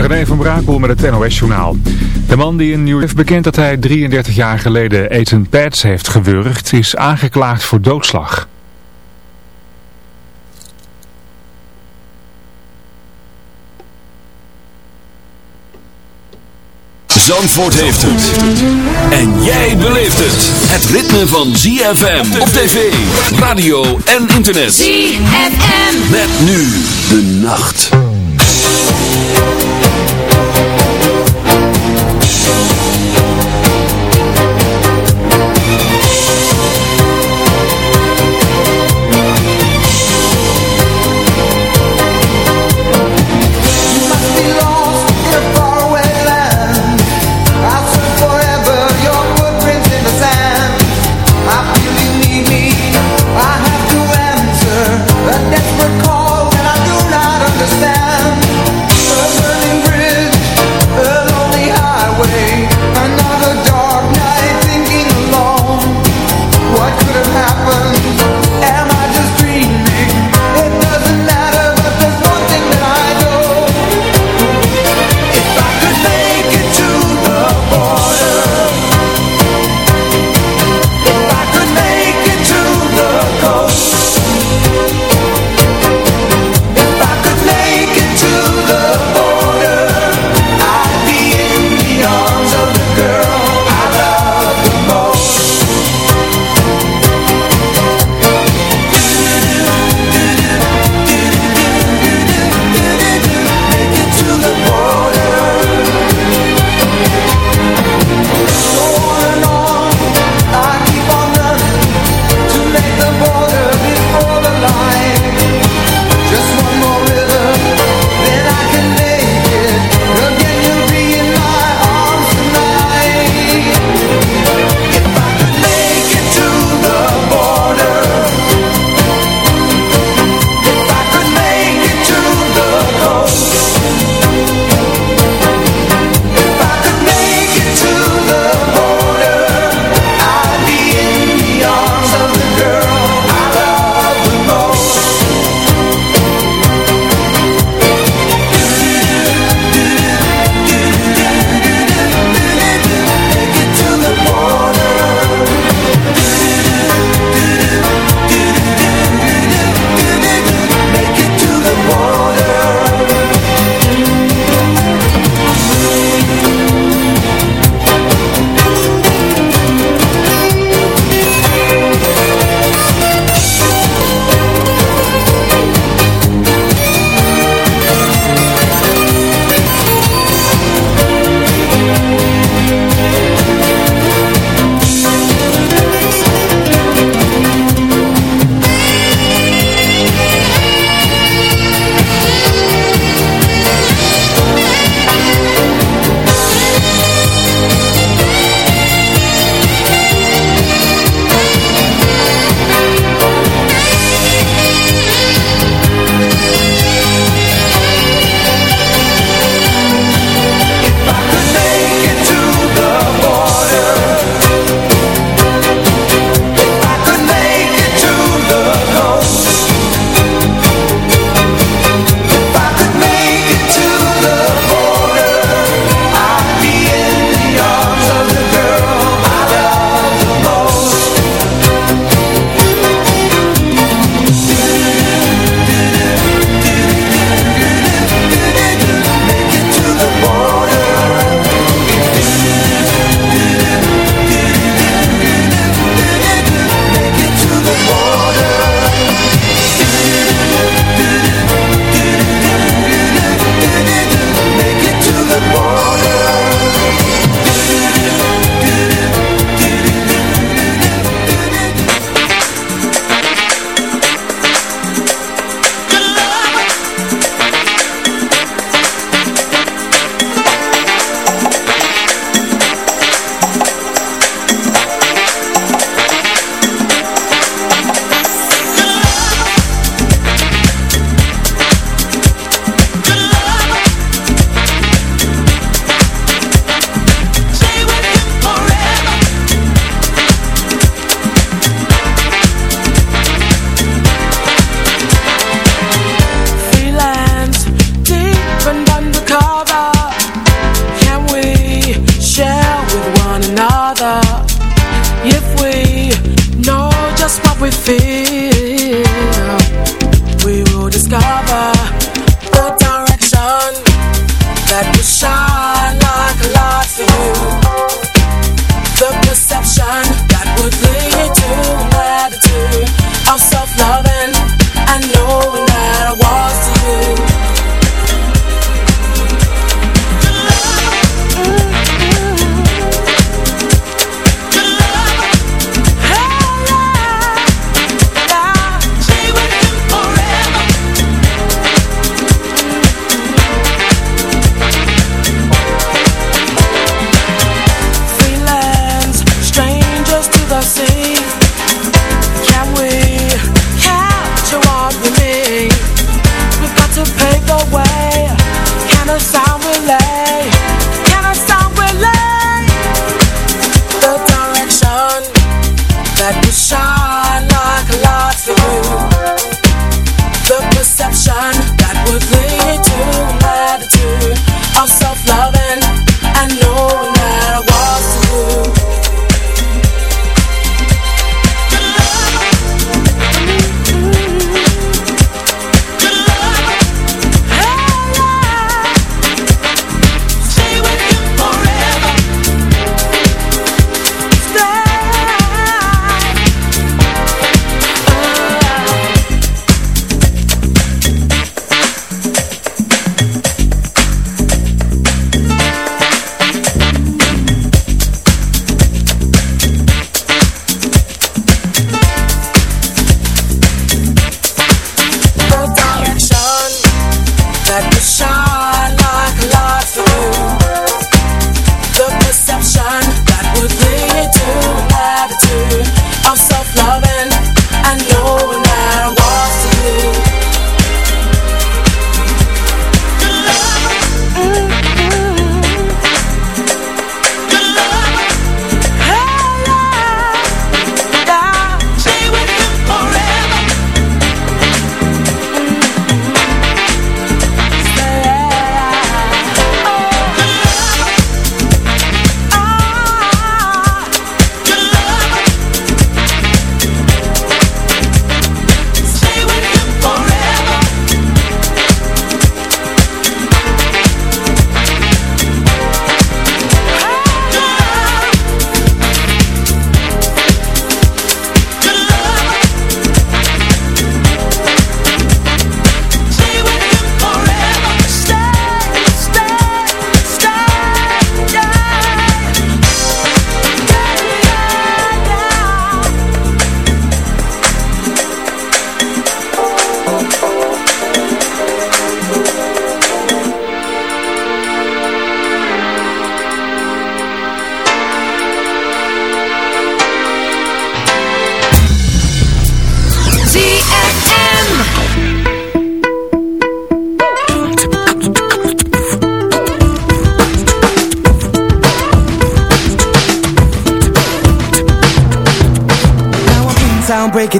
René van Brakel met het NOS-journaal. De man die in New York heeft bekend dat hij 33 jaar geleden Ethan Pats heeft gewurgd, is aangeklaagd voor doodslag. Zandvoort heeft het. En jij beleeft het. Het ritme van ZFM op tv, radio en internet. ZFM. Met nu de nacht.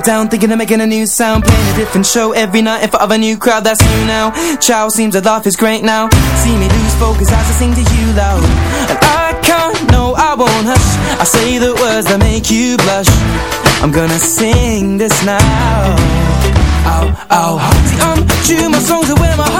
It down Thinking of making a new sound Playing a different show every night In front of a new crowd, that's you now. Chow seems to laugh is great now. See me lose focus as I sing to you loud. And I can't, no I won't hush. I say the words that make you blush. I'm gonna sing this now. Ow, ow See, I'm true, my songs are where my heart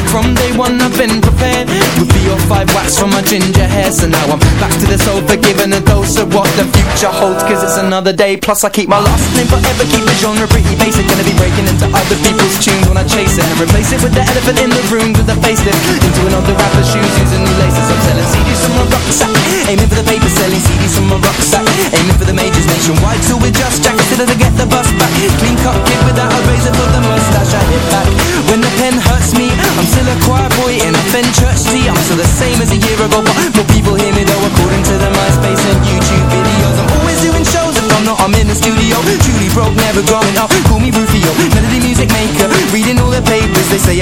from day one I've been prepared. With three or five wax from my ginger hair So now I'm back to this old forgiven a dose of what the future holds Cause it's another day Plus I keep my last name forever Keep the genre pretty basic Gonna be breaking into other people's tunes when I chase it And replace it with the elephant in the room with the facelift Into another rapper's shoes using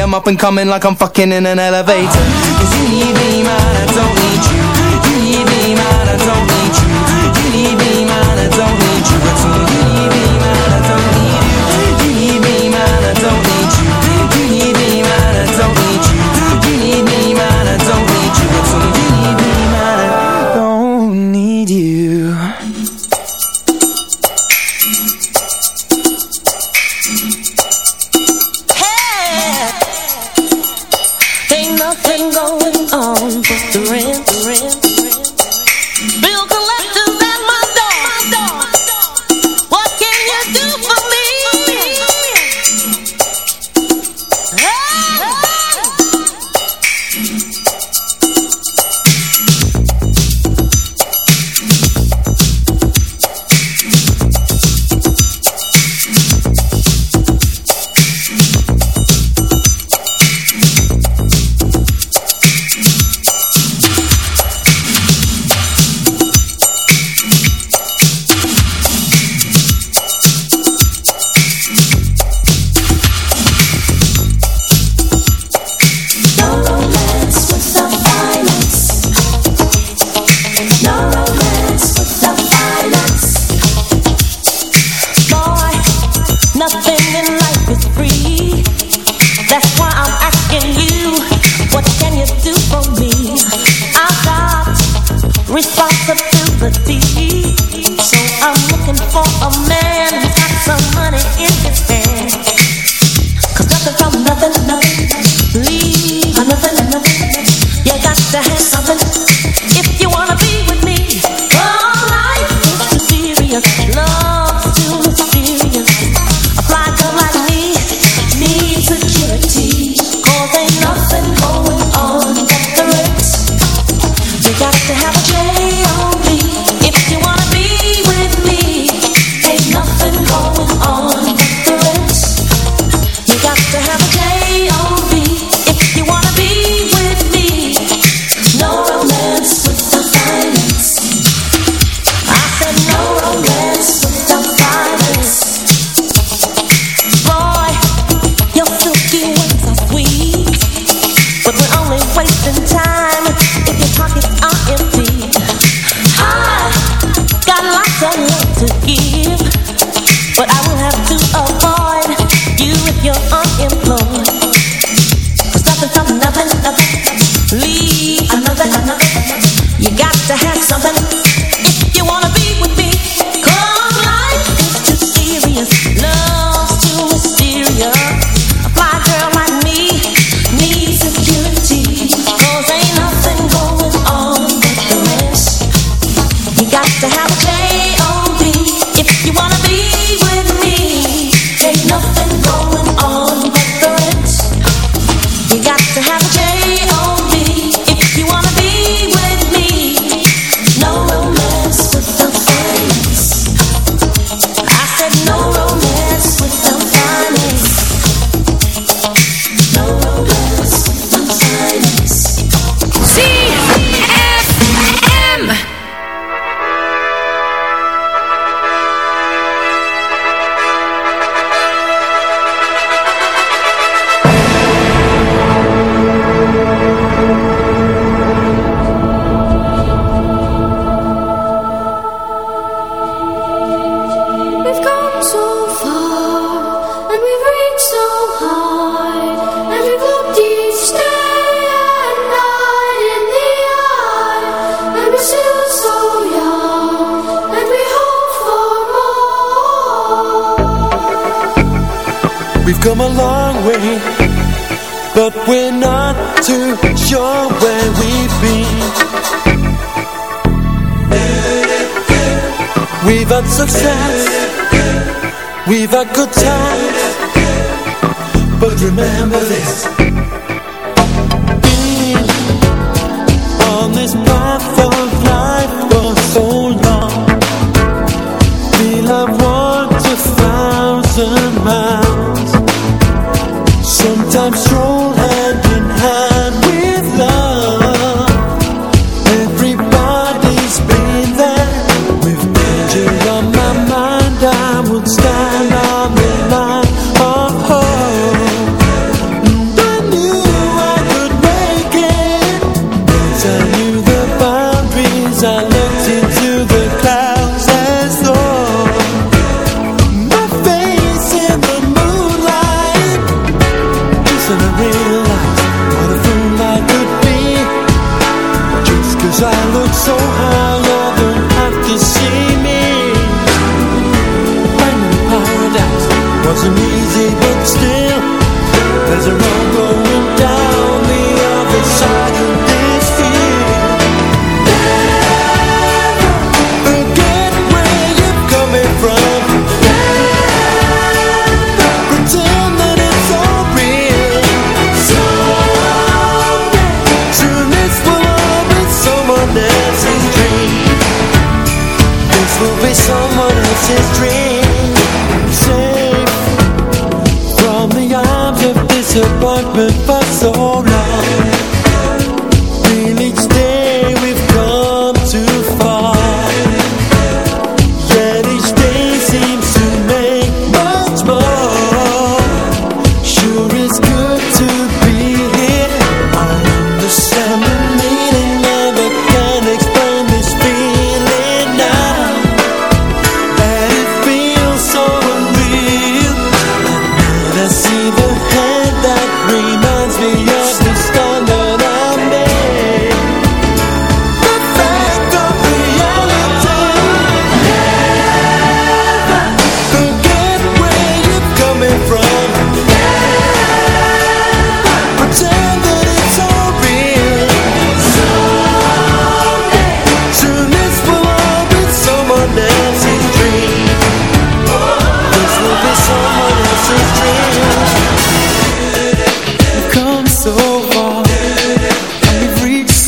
I'm up and coming Like I'm fucking in an elevator. Cause you need me man I don't need you. You need me man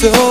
so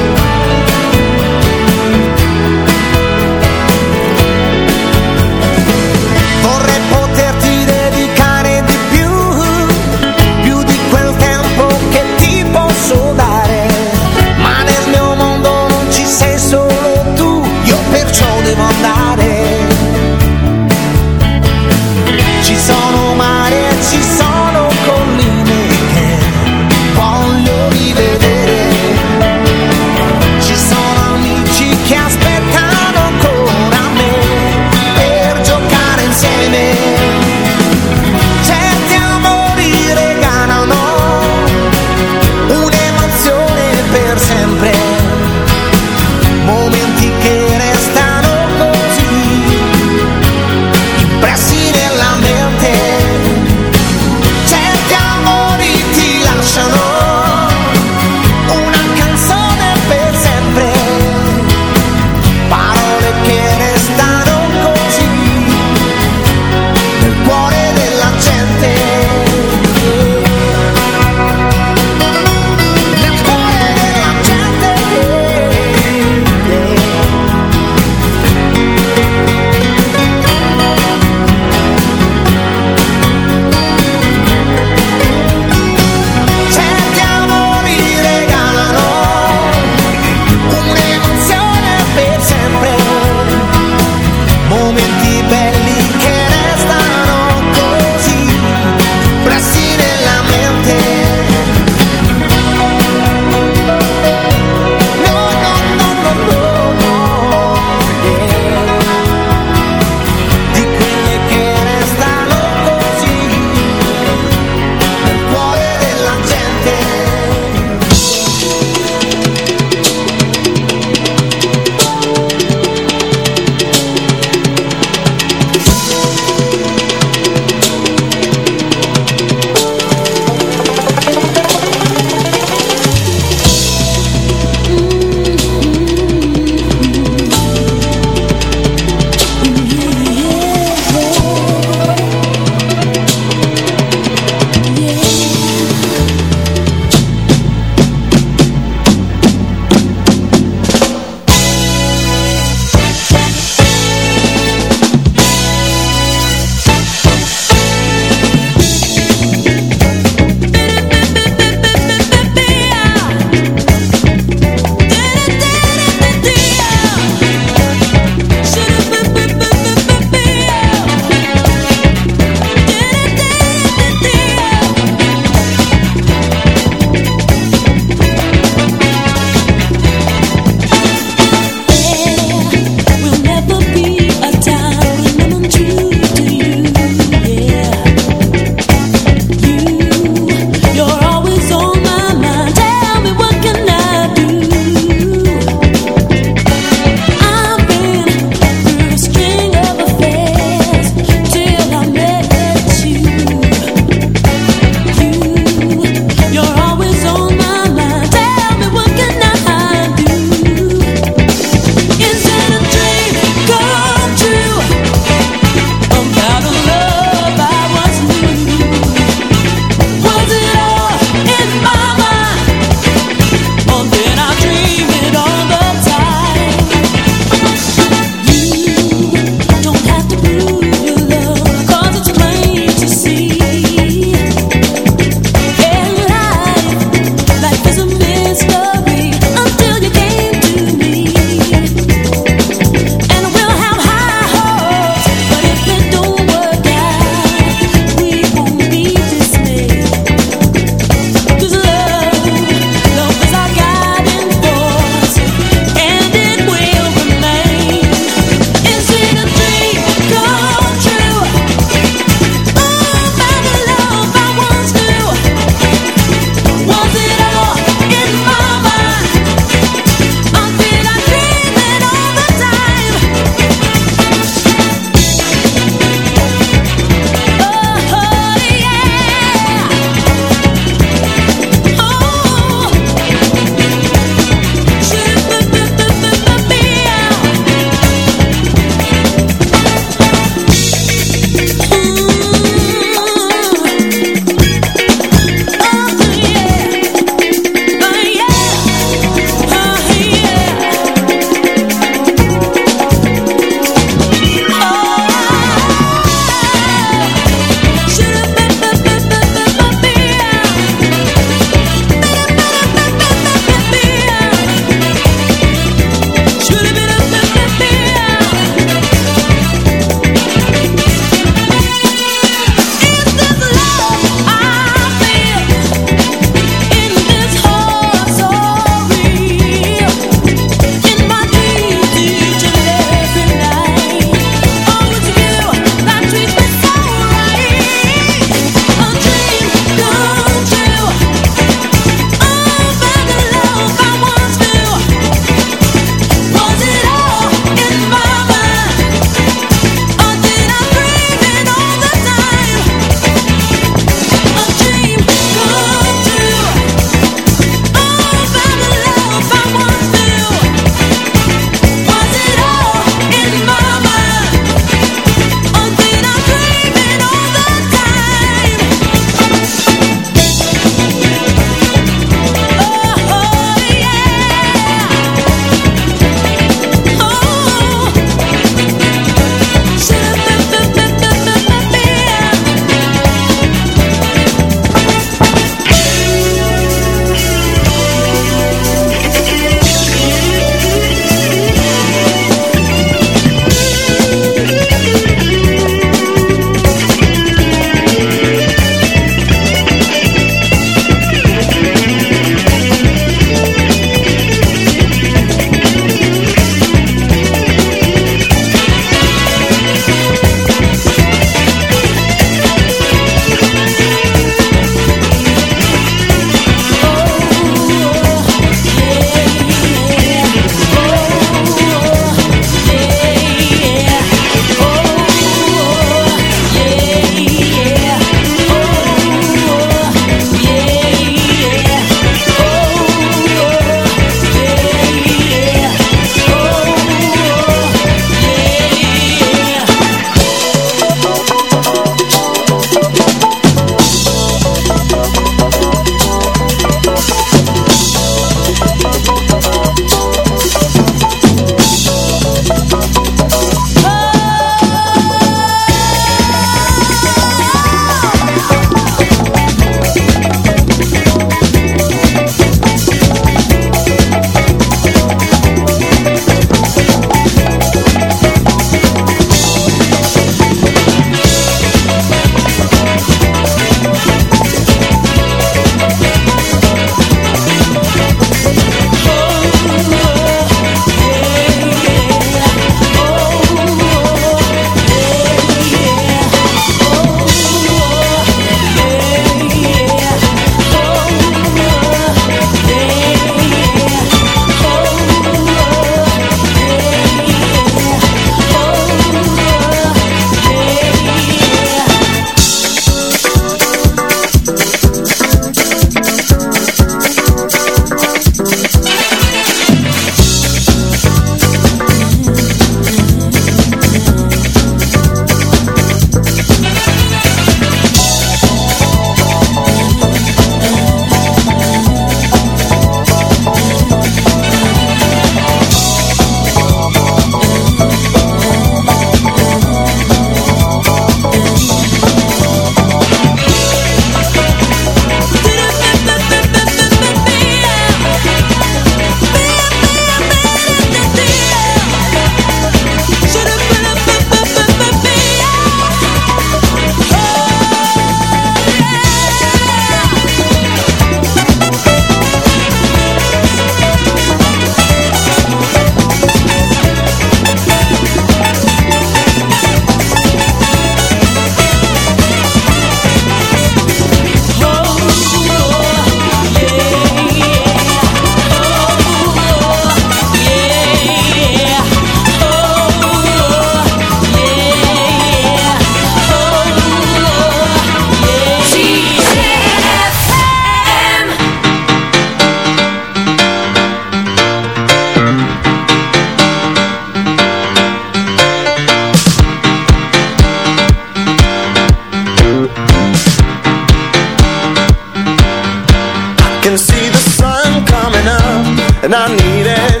and I need it.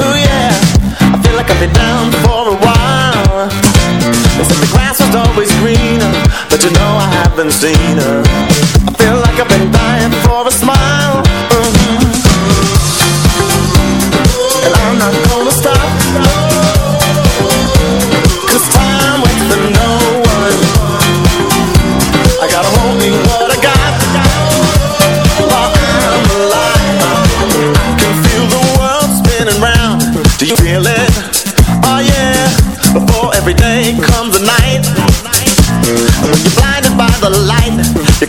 Ooh yeah, I feel like I've been down for a while. They said the grass was always greener, but you know I haven't seen her. I feel like I've been dying for a smile.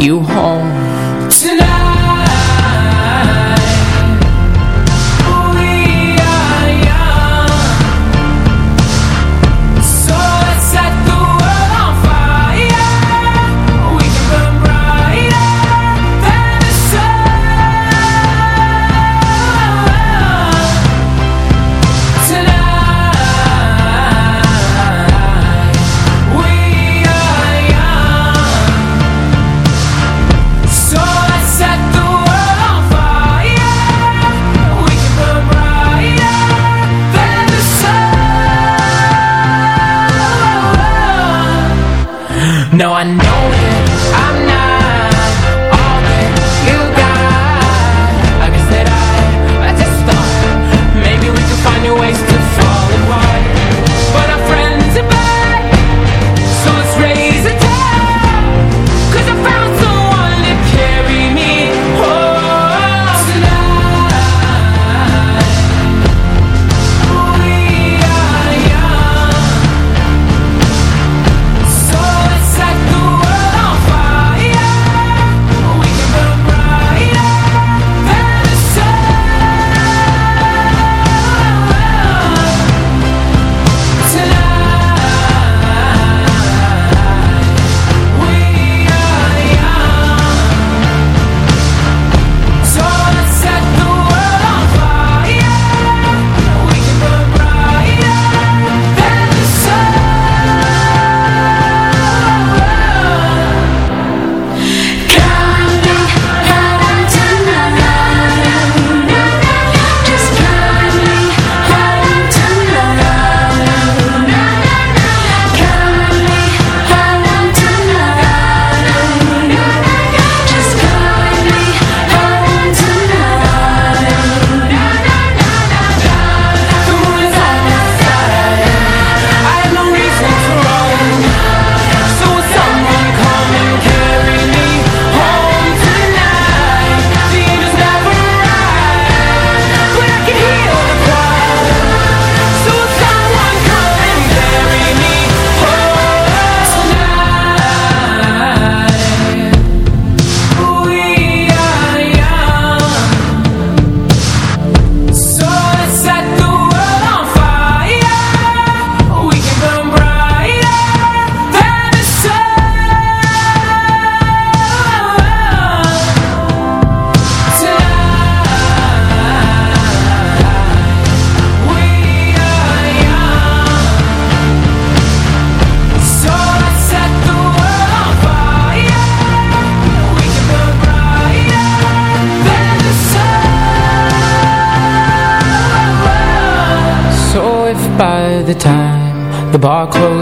you home.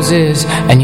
Closes and